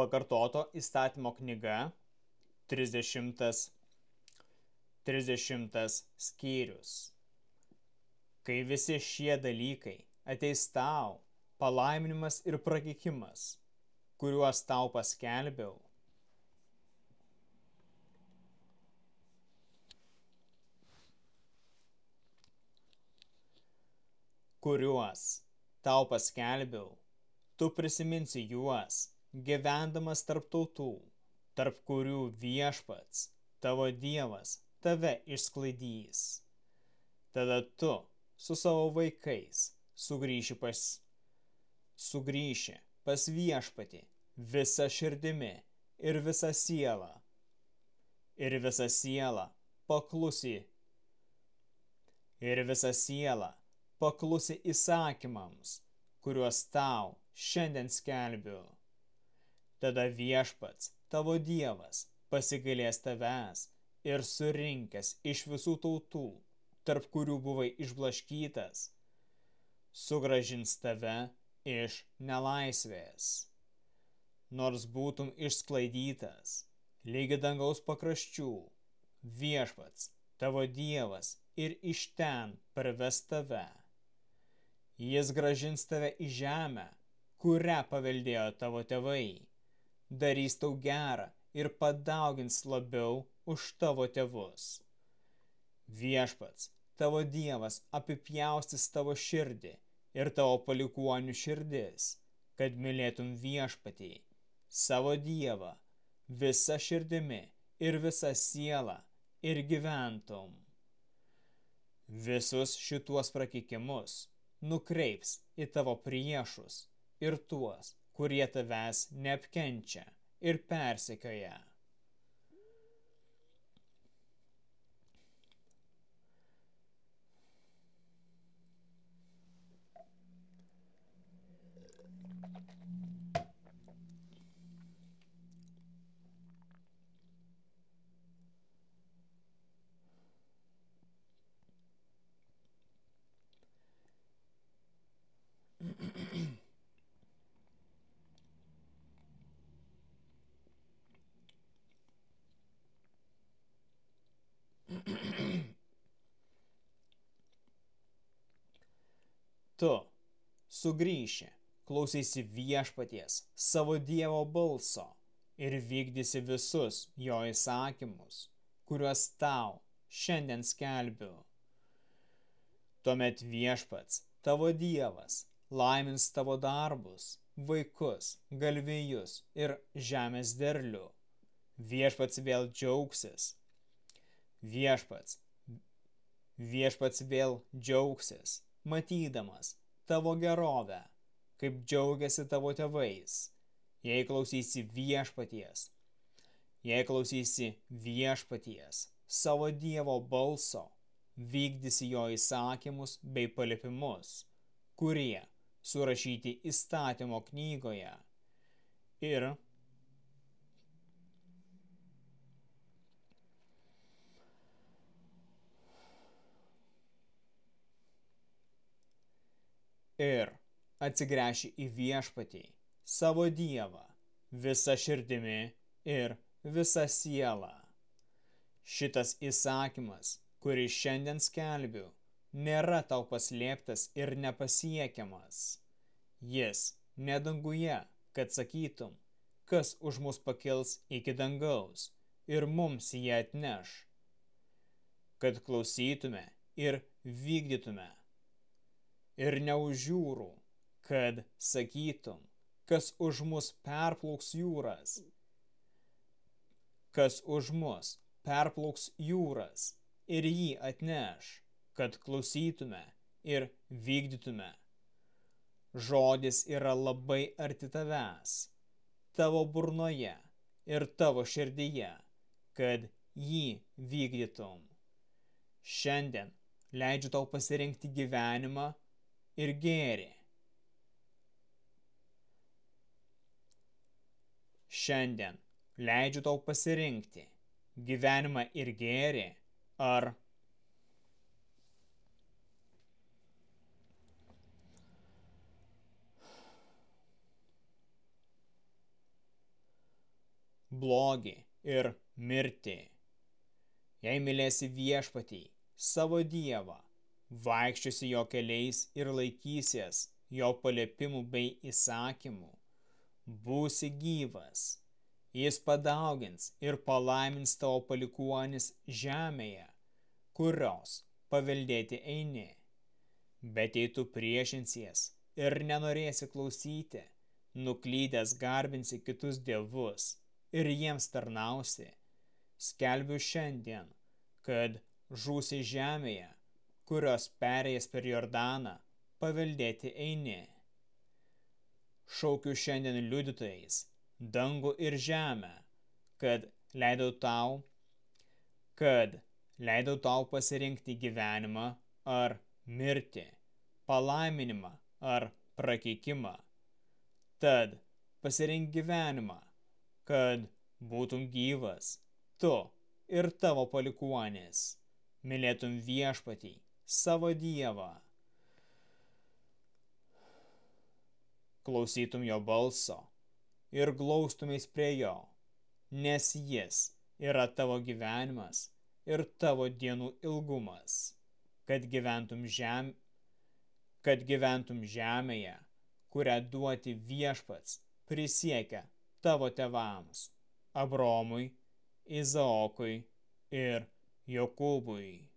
Pakartoto įstatymo knyga 30, 30 skyrius. Kai visi šie dalykai ateis tau, palaiminimas ir prakikimas, kuriuos tau paskelbiau, kuriuos tau paskelbiau, tu prisiminsi juos, gyvendamas tarp tautų, tarp kurių viešpats, tavo dievas, tave išsklaidys. Tada tu su savo vaikais sugrįši pas, sugrįši pas viešpatį visą širdimi ir visą sielą. Ir visą sielą paklusi. Ir visą sielą paklusi įsakymams, kuriuos tau šiandien skelbiu. Tada viešpats, tavo dievas, pasigailės tavęs ir surinkęs iš visų tautų, tarp kurių buvai išblaškytas, sugražins tave iš nelaisvės. Nors būtum išsklaidytas, lygi dangaus pakraščių, viešpats, tavo dievas ir iš ten parves tave. Jis gražins tave į žemę, kurią paveldėjo tavo tėvai. Darys tau gerą ir padaugins labiau už tavo tėvus. Viešpats, tavo dievas apipjaustis tavo širdį ir tavo palikuonių širdis, kad mylėtum viešpatį, savo dievą, visa širdimi ir visa siela ir gyventum. Visus šituos prakikimus nukreips į tavo priešus ir tuos, kurie tavęs neapkenčia ir persekioja. Tu sugrįši, klausysi viešpaties savo Dievo balso ir vykdysi visus jo įsakymus, kuriuos tau šiandien skelbiu. Tuomet viešpats, tavo Dievas, laimins tavo darbus, vaikus, galvėjus ir žemės derlių. Viešpats vėl džiaugsis. Viešpats, viešpats vėl džiaugsis matydamas tavo gerovę, kaip džiaugiasi tavo tėvais, jei klausysi viešpaties, jei klausysi viešpaties, savo Dievo balso, vykdysi jo įsakymus bei palipimus, kurie surašyti įstatymo knygoje. Ir ir atsigręši į viešpatį, savo Dievą, visą širdimi ir visą sielą. Šitas įsakymas, kurį šiandien skelbiu, nėra tau paslėptas ir nepasiekiamas. Jis nedanguje, kad sakytum, kas už mus pakils iki dangaus ir mums jį atneš, kad klausytume ir vykdytume ir neužiūrų, kad sakytum, kas už mus perplauks jūras, kas už mus perplauks jūras ir jį atneš, kad klausytume ir vykdytume. Žodis yra labai arti tavęs, tavo burnoje ir tavo širdyje, kad jį vykdytum. Šiandien leidžiu tau pasirinkti gyvenimą ir gėrį. Šiandien leidžiu tau pasirinkti gyvenimą ir gėrį ar blogį ir mirtį. Jei mylėsi viešpatį, savo dievą, vaikščiosi jo keliais ir laikysies jo paliepimų bei įsakymų, būsi gyvas. Jis padaugins ir palaimins tavo palikuonis žemėje, kurios paveldėti eini. Bet jei tu priešinsies ir nenorėsi klausyti, nuklydęs garbinsi kitus dievus ir jiems tarnausi, skelbiu šiandien, kad žūsi žemėje, kurios perėjęs per Jordaną paveldėti eini. Šaukiu šiandien liudytojais, dangų ir žemę, kad leidau tau, kad leidau tau pasirinkti gyvenimą ar mirtį, palaiminimą ar prakeikimą. Tad pasirink gyvenimą, kad būtum gyvas, tu ir tavo palikuonis, mylėtum viešpatį, savo dievą. Klausytum jo balso ir glaustumės prie jo, nes jis yra tavo gyvenimas ir tavo dienų ilgumas, kad gyventum, žem, kad gyventum žemėje kurią duoti viešpats prisiekia tavo tevams – Abromui, Izaokui ir Jokūbui.